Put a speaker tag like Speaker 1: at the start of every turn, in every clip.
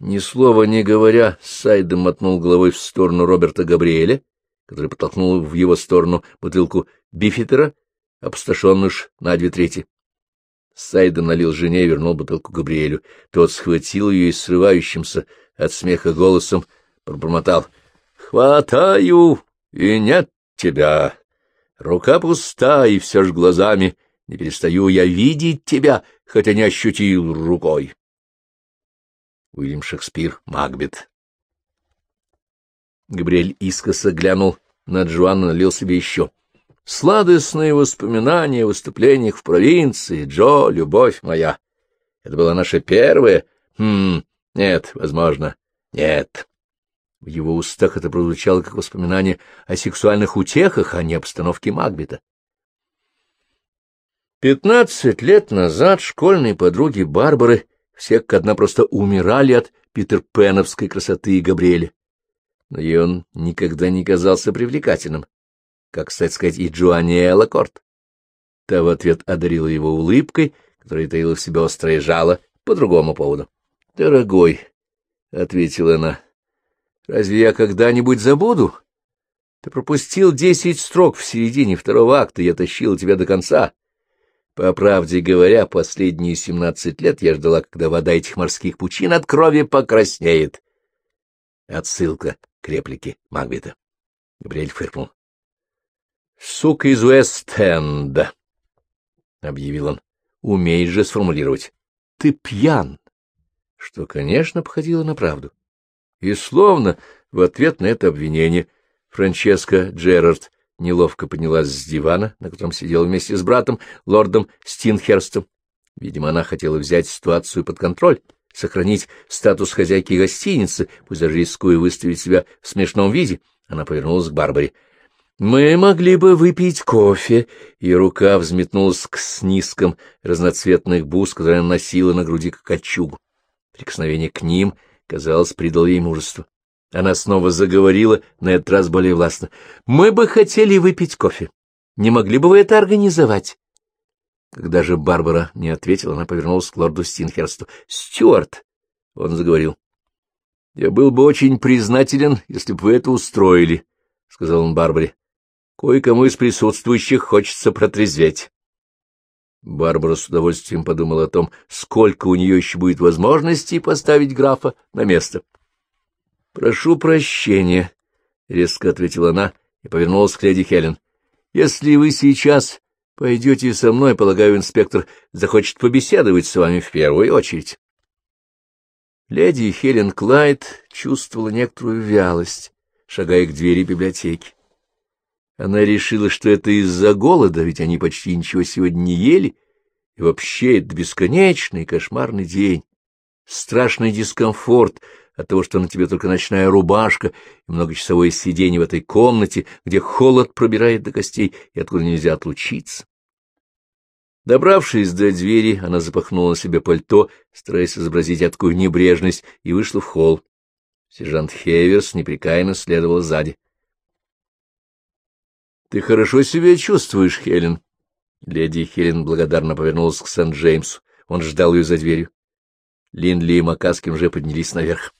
Speaker 1: Ни слова не говоря, Сайдом мотнул головой в сторону Роберта Габриэля, который подтолкнул в его сторону бутылку бифитера, опустошенную на две трети. Сайдом налил жене и вернул бутылку Габриэлю. Тот схватил ее и срывающимся от смеха голосом пробормотал. — Хватаю, и нет тебя. Рука пуста, и все ж глазами. Не перестаю я видеть тебя, хотя не ощутил рукой. Уильям Шекспир, Макбет. Габриэль искоса глянул на Джоанну, налил себе еще. Сладостные воспоминания о выступлениях в провинции, Джо, любовь моя. Это было наше первое. Хм, нет, возможно, нет. В его устах это прозвучало как воспоминание о сексуальных утехах, а не обстановке Макбета. Пятнадцать лет назад школьные подруги Барбары все как одна просто умирали от питерпеновской красоты и Габриэля. Но ей он никогда не казался привлекательным, как, кстати сказать, и Джоанни Лакорт. Та в ответ одарила его улыбкой, которая таила в себе острое жало по другому поводу. — Дорогой, — ответила она, — разве я когда-нибудь забуду? Ты пропустил десять строк в середине второго акта, я тащил тебя до конца. По правде говоря, последние семнадцать лет я ждала, когда вода этих морских пучин от крови покраснеет. Отсылка к реплике Магбета. Габриэль фыркнул. — Сука из Уэст-Энда, — объявил он. — Умеешь же сформулировать. Ты пьян. Что, конечно, походило на правду. И словно в ответ на это обвинение Франческо Джерард неловко поднялась с дивана, на котором сидел вместе с братом, лордом Стинхерстом. Видимо, она хотела взять ситуацию под контроль, сохранить статус хозяйки гостиницы, пусть даже рискуя выставить себя в смешном виде. Она повернулась к Барбаре. «Мы могли бы выпить кофе», и рука взметнулась к снизкам разноцветных бус, которые она носила на груди как кольчугу. Прикосновение к ним, казалось, придало ей мужество. Она снова заговорила, на этот раз более властно. «Мы бы хотели выпить кофе. Не могли бы вы это организовать?» Когда же Барбара не ответила, она повернулась к лорду Стинхерсту. «Стюарт!» — он заговорил. «Я был бы очень признателен, если бы вы это устроили», — сказал он Барбаре. «Кое-кому из присутствующих хочется протрезветь». Барбара с удовольствием подумала о том, сколько у нее еще будет возможностей поставить графа на место. — Прошу прощения, — резко ответила она и повернулась к леди Хелен. — Если вы сейчас пойдете со мной, полагаю, инспектор захочет побеседовать с вами в первую очередь. Леди Хелен Клайд чувствовала некоторую вялость, шагая к двери библиотеки. Она решила, что это из-за голода, ведь они почти ничего сегодня не ели, и вообще это бесконечный кошмарный день, страшный дискомфорт — от того, что на тебе только ночная рубашка и многочасовое сиденье в этой комнате, где холод пробирает до костей и откуда нельзя отлучиться. Добравшись до двери, она запахнула себе пальто, стараясь изобразить такую небрежность, и вышла в холл. Сержант Хеверс непрекаянно следовал сзади. — Ты хорошо себя чувствуешь, Хелен? Леди Хелен благодарно повернулась к Сент-Джеймсу. Он ждал ее за дверью. Линдли и Макаскин уже поднялись наверх.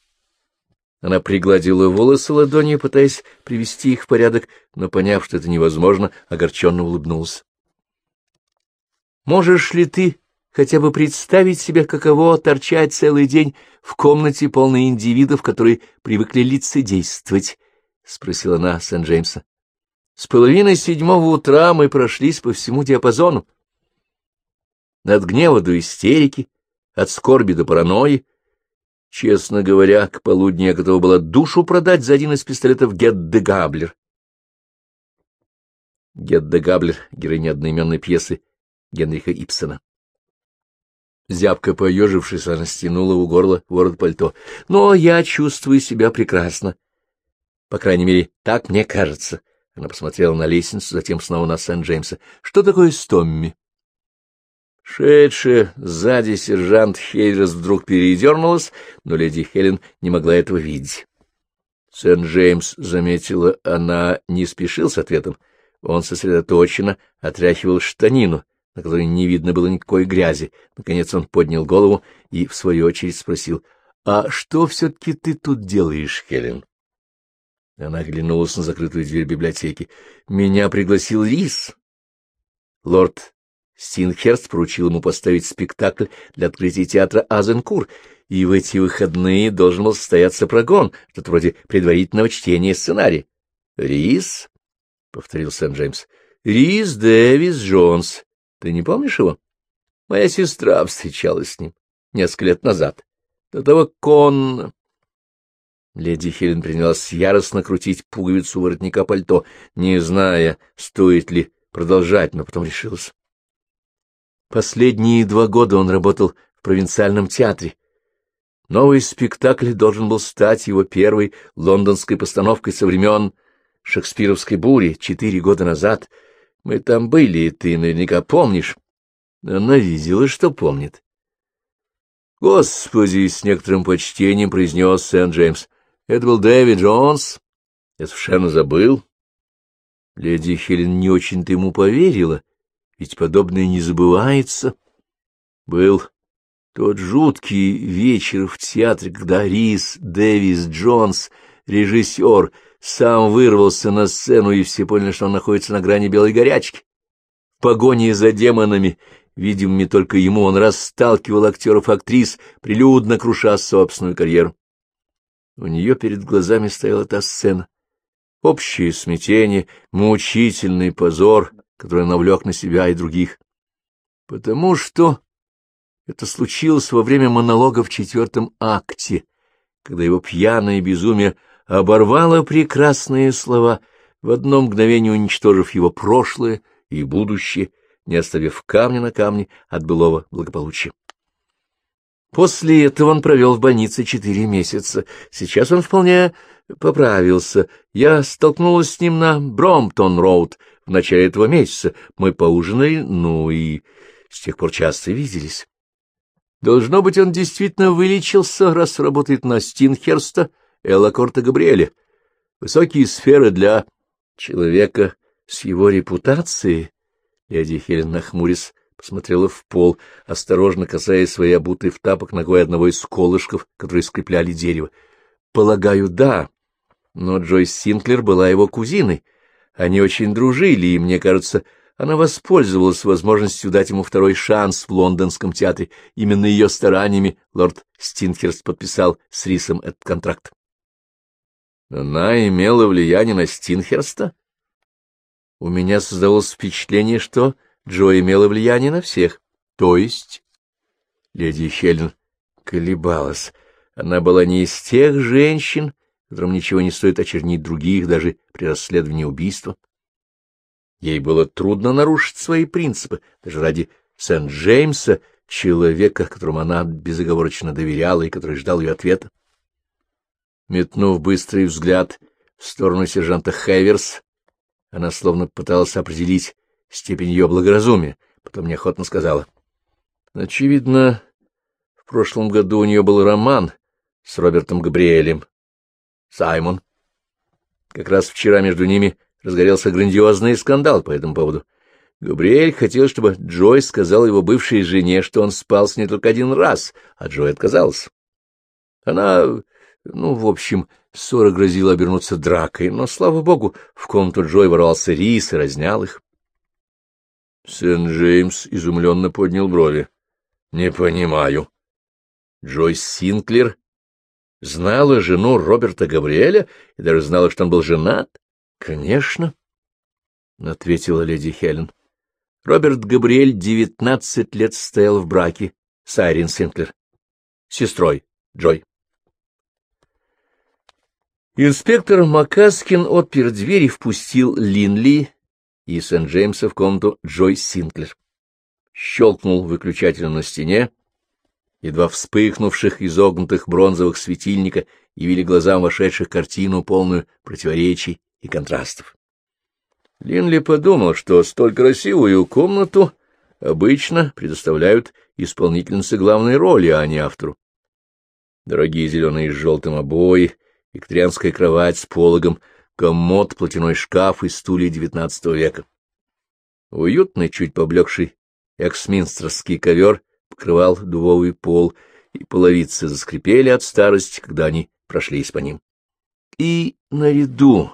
Speaker 1: Она пригладила волосы ладонью, пытаясь привести их в порядок, но, поняв, что это невозможно, огорченно улыбнулась. «Можешь ли ты хотя бы представить себе, каково торчать целый день в комнате, полной индивидов, которые привыкли лицедействовать?» — спросила она Сент-Джеймса. «С половины седьмого утра мы прошлись по всему диапазону. От гнева до истерики, от скорби до паранойи, Честно говоря, к полудню я готова была душу продать за один из пистолетов Гетде Габлер. Гетде Габлер — героиня одноименной пьесы Генриха Ипсона. Зябко поежившись, она стянула у горла ворот пальто. Но я чувствую себя прекрасно. По крайней мере, так мне кажется. Она посмотрела на лестницу, затем снова на Сент-Джеймса. Что такое с Томми? Шедшая сзади сержант Хейрес вдруг передернулась, но леди Хелен не могла этого видеть. Сент-Джеймс заметила, она не спешил с ответом. Он сосредоточенно отряхивал штанину, на которой не видно было никакой грязи. Наконец он поднял голову и, в свою очередь, спросил, — А что все-таки ты тут делаешь, Хелен? Она оглянулась на закрытую дверь библиотеки. — Меня пригласил Рис. Лорд Стинхерст поручил ему поставить спектакль для открытия театра Азенкур, и в эти выходные должен был состояться прогон, что-то вроде предварительного чтения сценария. — Рис? — повторил Сент-Джеймс. — Рис Дэвис Джонс. Ты не помнишь его? Моя сестра встречалась с ним несколько лет назад. До того кон... Леди Хелен принялась яростно крутить пуговицу воротника пальто, не зная, стоит ли продолжать, но потом решилась. Последние два года он работал в провинциальном театре. Новый спектакль должен был стать его первой лондонской постановкой со времен Шекспировской бури четыре года назад. Мы там были, и ты наверняка помнишь. Она видела, что помнит. Господи, с некоторым почтением произнес Сент-Джеймс. Это был Дэвид Джонс. Я совершенно забыл. Леди Хелен не очень-то ему поверила, ведь подобное не забывается. Был тот жуткий вечер в театре, когда Рис Дэвис Джонс, режиссер, сам вырвался на сцену, и все поняли, что он находится на грани белой горячки. В погоне за демонами, видимыми только ему, он расталкивал актеров-актрис, прилюдно круша собственную карьеру. У нее перед глазами стояла та сцена. Общее смятение, мучительный позор, который навлек на себя и других. Потому что это случилось во время монолога в четвертом акте, когда его пьяное безумие оборвало прекрасные слова, в одно мгновение уничтожив его прошлое и будущее, не оставив камня на камне от былого благополучия. После этого он провел в больнице четыре месяца. Сейчас он вполне поправился. Я столкнулась с ним на Бромптон-роуд в начале этого месяца. Мы поужинали, ну и с тех пор часто виделись. Должно быть, он действительно вылечился, раз работает на Стинхерста, Элла Корта Габриэля. Высокие сферы для человека с его репутацией. Леди Хелен нахмурясь посмотрела в пол, осторожно касаясь своей обутой в тапок ногой одного из колышков, которые скрепляли дерево. — Полагаю, да. Но Джойс Синклер была его кузиной. Они очень дружили, и, мне кажется, она воспользовалась возможностью дать ему второй шанс в лондонском театре. Именно ее стараниями лорд Стинхерст подписал с Рисом этот контракт. Она имела влияние на Стинхерста? У меня создалось впечатление, что Джо имела влияние на всех. То есть... Леди Хелен колебалась. Она была не из тех женщин, которым ничего не стоит очернить других, даже при расследовании убийства. Ей было трудно нарушить свои принципы, даже ради Сент-Джеймса, человека, которому она безоговорочно доверяла и который ждал ее ответа. Метнув быстрый взгляд в сторону сержанта Хэверс, она словно пыталась определить, степень ее благоразумия, потом неохотно сказала. Очевидно, в прошлом году у нее был роман с Робертом Габриэлем. Саймон. Как раз вчера между ними разгорелся грандиозный скандал по этому поводу. Габриэль хотел, чтобы Джой сказал его бывшей жене, что он спал с ней только один раз, а Джой отказался. Она, ну, в общем, ссора грозила обернуться дракой, но, слава богу, в комнату Джой ворвался Рис и разнял их. Сент-Джеймс изумленно поднял брови. — Не понимаю. Джойс Синклер знала жену Роберта Габриэля и даже знала, что он был женат? — Конечно, — ответила леди Хелен. Роберт Габриэль девятнадцать лет стоял в браке с Айрин Синклер, сестрой Джой. Инспектор Макаскин отпер дверь и впустил Линли, и Сент-Джеймса в комнату Джой Синклер. Щелкнул выключателем на стене, едва вспыхнувших изогнутых бронзовых светильника явили глазам вошедших картину, полную противоречий и контрастов. Линли подумал, что столь красивую комнату обычно предоставляют исполнительнице главной роли, а не автору. Дорогие зеленые с желтым обои, викторианская кровать с пологом комод, платяной шкаф и стулья XIX века. Уютный, чуть поблекший эксминстерский ковер покрывал дубовый пол, и половицы заскрипели от старости, когда они прошлись по ним. И наряду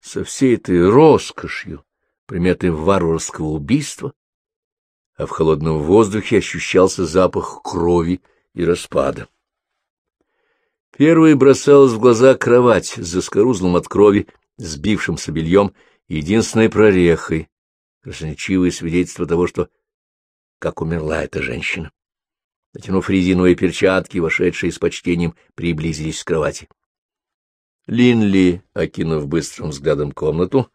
Speaker 1: со всей этой роскошью, приметой варварского убийства, а в холодном воздухе ощущался запах крови и распада. Первой бросалась в глаза кровать с заскорузлым от крови, сбившимся бельем, единственной прорехой, красноречивое свидетельство того, что как умерла эта женщина. Натянув резиновые перчатки, вошедшие с почтением, приблизились к кровати. Линли, окинув быстрым взглядом комнату,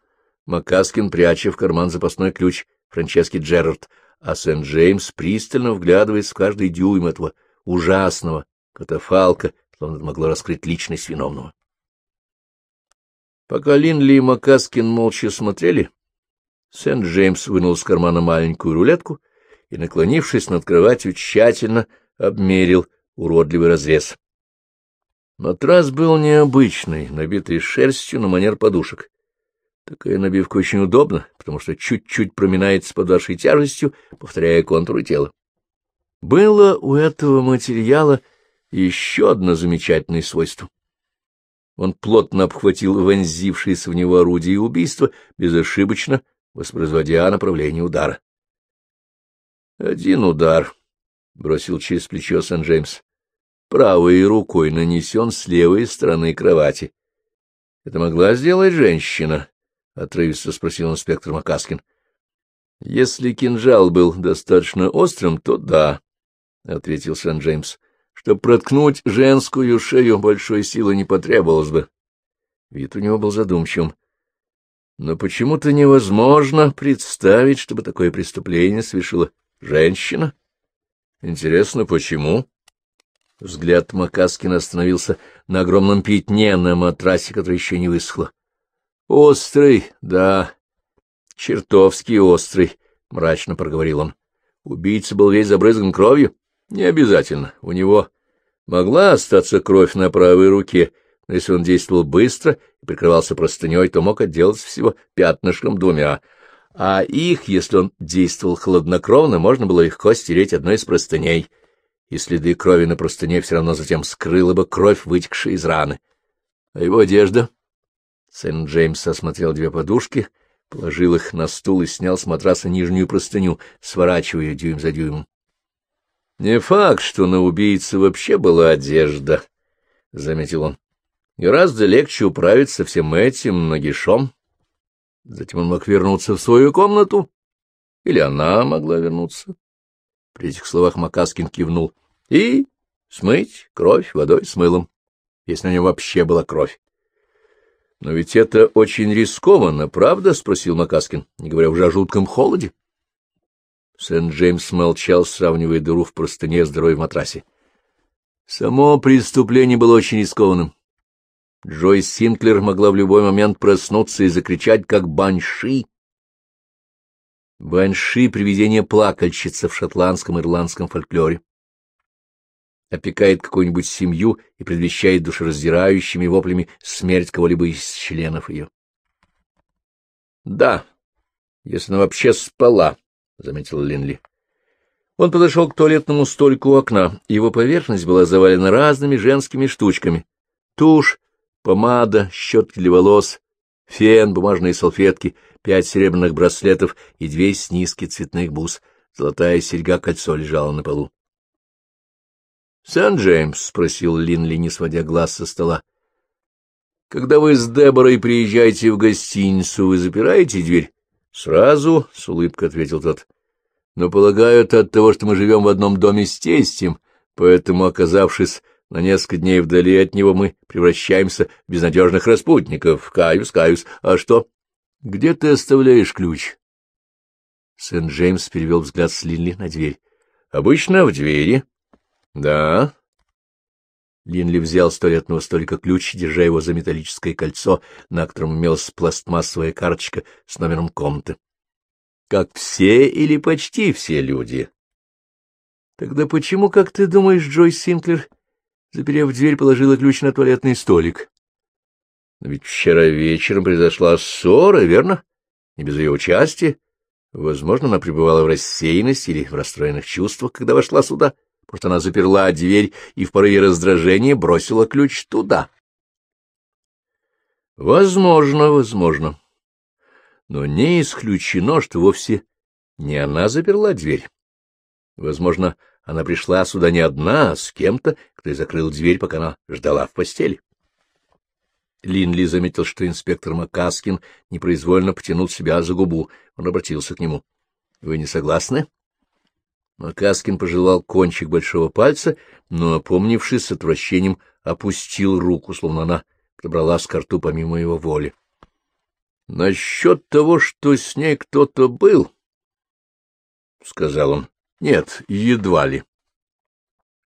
Speaker 1: Макаскин, пряча в карман запасной ключ Франчески Джерард, а Сент-Джеймс пристально вглядываясь в каждый дюйм этого ужасного катафалка, словно это могло раскрыть личность виновного. Пока Линли и Макаскин молча смотрели, Сент-Джеймс вынул из кармана маленькую рулетку и, наклонившись над кроватью, тщательно обмерил уродливый разрез. Матрас был необычный, набитый шерстью на манер подушек. Такая набивка очень удобна, потому что чуть-чуть проминается под вашей тяжестью, повторяя контуры тела. Было у этого материала еще одно замечательное свойство. Он плотно обхватил вонзившееся в него орудие убийства, безошибочно воспроизводя направление удара. Один удар, — бросил через плечо Сент-Джеймс, — правой рукой нанесен с левой стороны кровати. — Это могла сделать женщина? — отрывисто спросил инспектор Макаскин. — Если кинжал был достаточно острым, то да, — ответил Сент-Джеймс. — Чтобы проткнуть женскую шею, большой силы не потребовалось бы. Вид у него был задумчивым. Но почему-то невозможно представить, чтобы такое преступление совершила женщина. Интересно, почему? Взгляд Макаскина остановился на огромном пятне на матрасе, который еще не высохло. — Острый, да, чертовски острый, — мрачно проговорил он. Убийца был весь забрызган кровью? Не обязательно. У него могла остаться кровь на правой руке, но если он действовал быстро и прикрывался простыней, то мог отделаться всего пятнышком двумя, а их, если он действовал хладнокровно, можно было легко стереть одной из простыней, и следы крови на простыне все равно затем скрыла бы кровь, вытекшая из раны. А его одежда? Сент-Джеймс осмотрел две подушки, положил их на стул и снял с матраса нижнюю простыню, сворачивая дюйм за дюймом. — Не факт, что на убийце вообще была одежда, — заметил он. Гораздо легче управиться всем этим нагишом. Затем он мог вернуться в свою комнату, или она могла вернуться. При этих словах Макаскин кивнул. И смыть кровь водой с мылом, если на нем вообще была кровь. — Но ведь это очень рискованно, правда? — спросил Макаскин, не говоря уже о жутком холоде. Сент-Джеймс молчал, сравнивая дыру в простыне с дырой в матрасе. Само преступление было очень рискованным. Джойс Синклер могла в любой момент проснуться и закричать, как банши. Банши — привидение плакальщица в шотландском ирландском фольклоре. Опекает какую-нибудь семью и предвещает душераздирающими воплями смерть кого-либо из членов ее. — Да, если она вообще спала, — заметил Линли. Он подошел к туалетному столику у окна. Его поверхность была завалена разными женскими штучками. Тушь, помада, щетки для волос, фен, бумажные салфетки, пять серебряных браслетов и две снизки цветных бус. Золотая серьга-кольцо лежала на полу. — Сан-Джеймс, — спросил Линли, не сводя глаз со стола, — когда вы с Деборой приезжаете в гостиницу, вы запираете дверь? — Сразу, — с улыбкой ответил тот. — Но, полагаю, это от того, что мы живем в одном доме с тестем, поэтому, оказавшись на несколько дней вдали от него мы превращаемся в безнадежных распутников. Каюсь, каюсь. А что? Где ты оставляешь ключ? Сент-Джеймс перевел взгляд с Линли на дверь. Обычно в двери. Да. Линли взял с туалетного столика ключ, держа его за металлическое кольцо, на котором имелась пластмассовая карточка с номером комнаты. Как все или почти все люди. Тогда почему, как ты думаешь, Джойс Синклер заперев дверь, положила ключ на туалетный столик. Но ведь вчера вечером произошла ссора, верно? Не без ее участия. Возможно, она пребывала в рассеянности или в расстроенных чувствах, когда вошла сюда. Может, она заперла дверь и в порыве раздражения бросила ключ туда. Возможно, возможно. Но не исключено, что вовсе не она заперла дверь. Возможно, она пришла сюда не одна, а с кем-то, кто и закрыл дверь, пока она ждала в постели. Линли заметил, что инспектор Макаскин непроизвольно потянул себя за губу. Он обратился к нему. — Вы не согласны? Макаскин пожелал кончик большого пальца, но, опомнившись с отвращением, опустил руку, словно она подобралась к рту помимо его воли. — Насчет того, что с ней кто-то был, — сказал он, — нет, едва ли.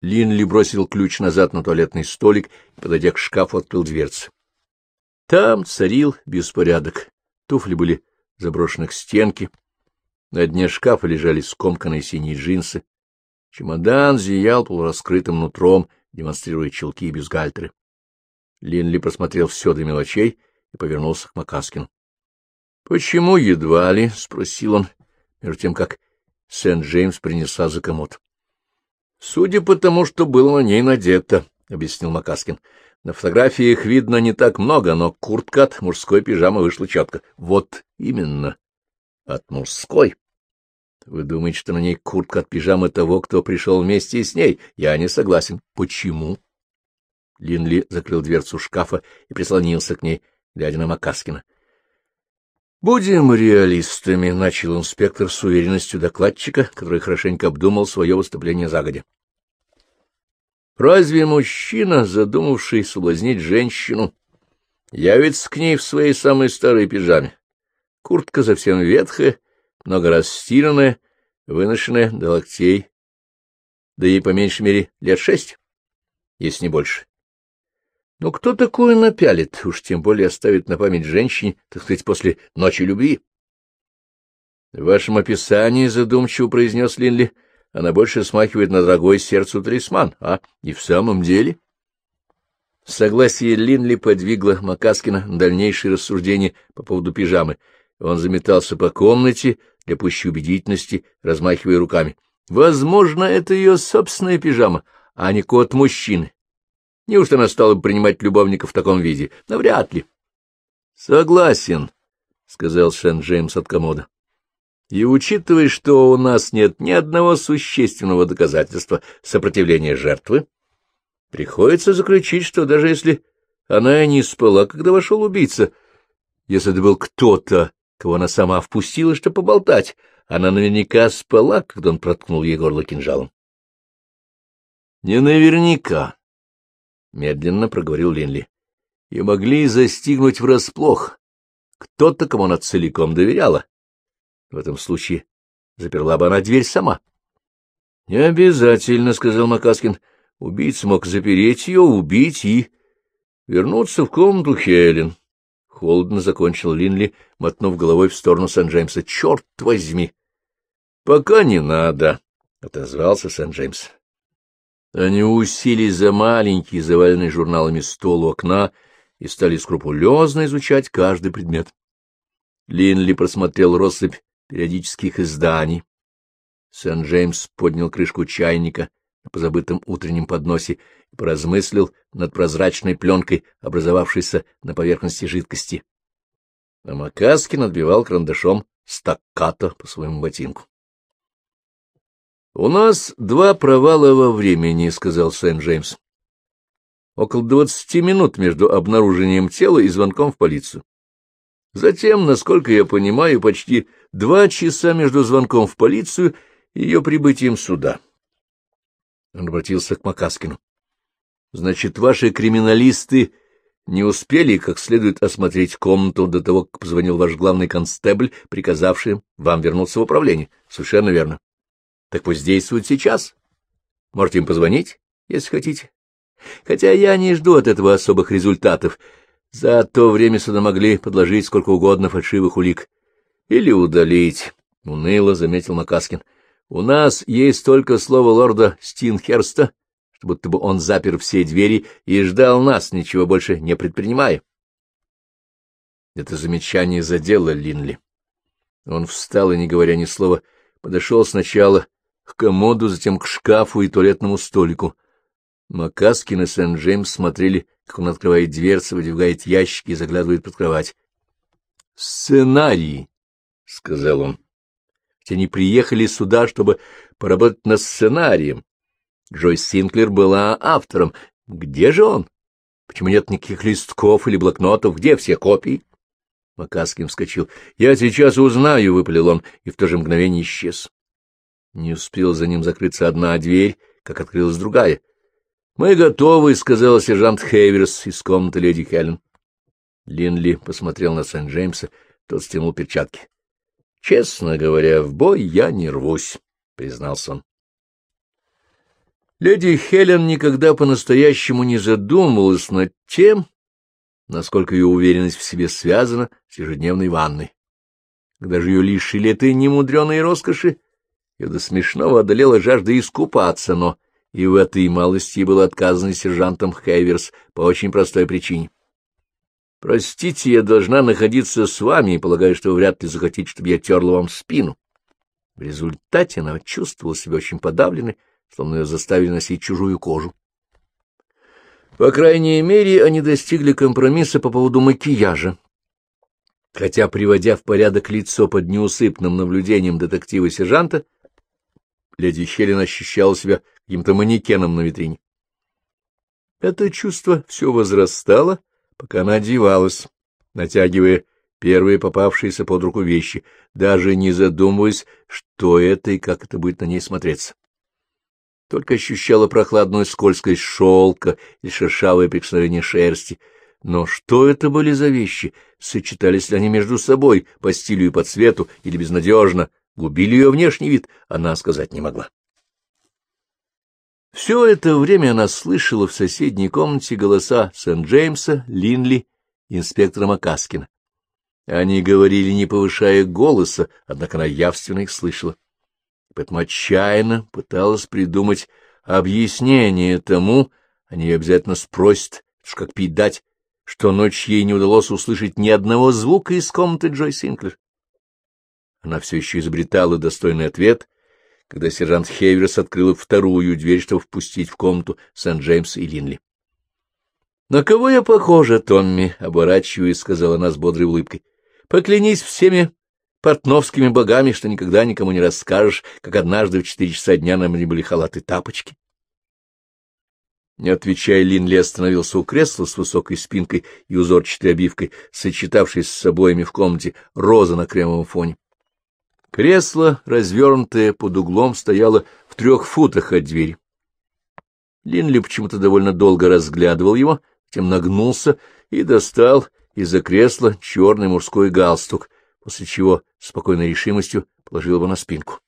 Speaker 1: Линли бросил ключ назад на туалетный столик и, подойдя к шкафу, открыл дверцы. Там царил беспорядок. Туфли были заброшены к стенке. На дне шкафа лежали скомканные синие джинсы. Чемодан зиял полураскрытым нутром, демонстрируя челки и бюстгальтеры. Линли просмотрел все до мелочей и повернулся к Макаскину. — Почему едва ли? — спросил он, между тем, как Сент-Джеймс принесла за комод. — Судя по тому, что было на ней надето, — объяснил Макаскин. На фотографиях видно не так много, но куртка от мужской пижамы вышла четко. Вот именно, от мужской. Вы думаете, что на ней куртка от пижамы того, кто пришел вместе с ней? Я не согласен. Почему? Линли закрыл дверцу шкафа и прислонился к ней, глядя на Макаскина. «Будем реалистами», — начал инспектор с уверенностью докладчика, который хорошенько обдумал свое выступление загодя. Разве мужчина, задумавший соблазнить женщину, явится к ней в своей самой старой пижаме? Куртка совсем ветхая, много раз стиранная, выношенная до локтей, да ей по меньшей мере лет шесть, если не больше. Но кто такое напялит, уж тем более оставит на память женщине, так сказать, после ночи любви? — В вашем описании, — задумчиво произнес Линли, — она больше смахивает на дорогой сердцу талисман, а и в самом деле... Согласие Линли подвигло Макаскина на дальнейшие рассуждения по поводу пижамы. Он заметался по комнате для пущей убедительности, размахивая руками. Возможно, это ее собственная пижама, а не кот мужчины. Неужто она стала бы принимать любовника в таком виде? Навряд ли. — Согласен, — сказал Сент-Джеймс от комода. И учитывая, что у нас нет ни одного существенного доказательства сопротивления жертвы, приходится заключить, что даже если она и не спала, когда вошел убийца, если это был кто-то, кого она сама впустила, чтобы поболтать, она наверняка спала, когда он проткнул ей горло кинжалом. — Не наверняка, — медленно проговорил Линли. — И могли застигнуть врасплох. Кто-то, кому она целиком доверяла. В этом случае заперла бы она дверь сама. — Не обязательно, — сказал Макаскин. Убийца мог запереть ее, убить и... вернуться в комнату Хелен. Холодно закончил Линли, мотнув головой в сторону Сент-Джеймса. — Черт возьми! — Пока не надо, — отозвался Сент-Джеймс. Они уселись за маленький, заваленный журналами стол у окна и стали скрупулезно изучать каждый предмет. Линли просмотрел россыпь периодических изданий. Сент-Джеймс поднял крышку чайника на позабытом утреннем подносе и поразмыслил над прозрачной пленкой, образовавшейся на поверхности жидкости. А Макаскин отбивал карандашом стаккато по своему ботинку. — У нас два провала во времени, — сказал Сент-Джеймс. — Около двадцати минут между обнаружением тела и звонком в полицию. Затем, насколько я понимаю, почти два часа между звонком в полицию и ее прибытием сюда. Он обратился к Макаскину. — Значит, ваши криминалисты не успели как следует осмотреть комнату до того, как позвонил ваш главный констебль, приказавший вам вернуться в управление. Совершенно верно. Так пусть действуют сейчас. Можете им позвонить, если хотите. Хотя я не жду от этого особых результатов. За то время сюда могли подложить сколько угодно фальшивых улик. Или удалить, — уныло заметил Макаскин. У нас есть только слово лорда Стинхерста, что будто бы он запер все двери и ждал нас, ничего больше не предпринимая. Это замечание задело Линли. Он встал и, не говоря ни слова, подошел сначала к комоду, затем к шкафу и туалетному столику. Макаскин и Сент-Джеймс смотрели, как он открывает дверцы, выдвигает ящики и заглядывает под кровать. — Сценарии, — сказал он. Ведь они приехали сюда, чтобы поработать над сценарием. Джойс Синклер была автором. Где же он? Почему нет никаких листков или блокнотов? Где все копии? Макаскин вскочил. — Я сейчас узнаю, — выпалил он, и в то же мгновение исчез. Не успел за ним закрыться одна дверь, как открылась другая. — Мы готовы, — сказал сержант Хейверс из комнаты леди Хелен. Линли посмотрел на Сент-Джеймса, тот стянул перчатки. — Честно говоря, в бой я не рвусь, — признался он. Леди Хелен никогда по-настоящему не задумывалась над тем, насколько ее уверенность в себе связана с ежедневной ванной. Когда же ее лишили этой немудреной роскоши, ее до смешного одолела жажда искупаться, но и в этой малости было отказано сержантом Хейверс по очень простой причине. Простите, я должна находиться с вами и полагаю, что вы вряд ли захотите, чтобы я терла вам спину. В результате она чувствовала себя очень подавленной, словно ее заставили носить чужую кожу. По крайней мере, они достигли компромисса по поводу макияжа. Хотя, приводя в порядок лицо под неусыпным наблюдением детектива-сержанта, леди Хелен ощущала себя каким-то манекеном на витрине. Это чувство все возрастало, пока она одевалась, натягивая первые попавшиеся под руку вещи, даже не задумываясь, что это и как это будет на ней смотреться только ощущала прохладную скользкость шелка и шершавое прикосновение шерсти. Но что это были за вещи? Сочетались ли они между собой по стилю и по цвету или безнадежно? Губили ее внешний вид? Она сказать не могла. Все это время она слышала в соседней комнате голоса Сент-Джеймса, Линли инспектора Макаскина. Они говорили, не повышая голоса, однако она явственно их слышала поэтому отчаянно пыталась придумать объяснение тому, они ее обязательно спросят, как пить дать, что ночь ей не удалось услышать ни одного звука из комнаты Джой Синклер. Она все еще изобретала достойный ответ, когда сержант Хейверс открыл вторую дверь, чтобы впустить в комнату Сент-Джеймса и Линли. — На кого я похожа, Томми? — оборачиваясь, сказала она с бодрой улыбкой. — Поклянись всеми портновскими богами, что никогда никому не расскажешь, как однажды в четыре часа дня на мне были халаты-тапочки. Не отвечая, Линли остановился у кресла с высокой спинкой и узорчатой обивкой, сочетавшись с обоями в комнате, роза на кремовом фоне. Кресло, развернутое под углом, стояло в трех футах от двери. Линли почему-то довольно долго разглядывал его, затем нагнулся и достал из-за кресла черный мужской галстук, после чего спокойной решимостью положил его на спинку.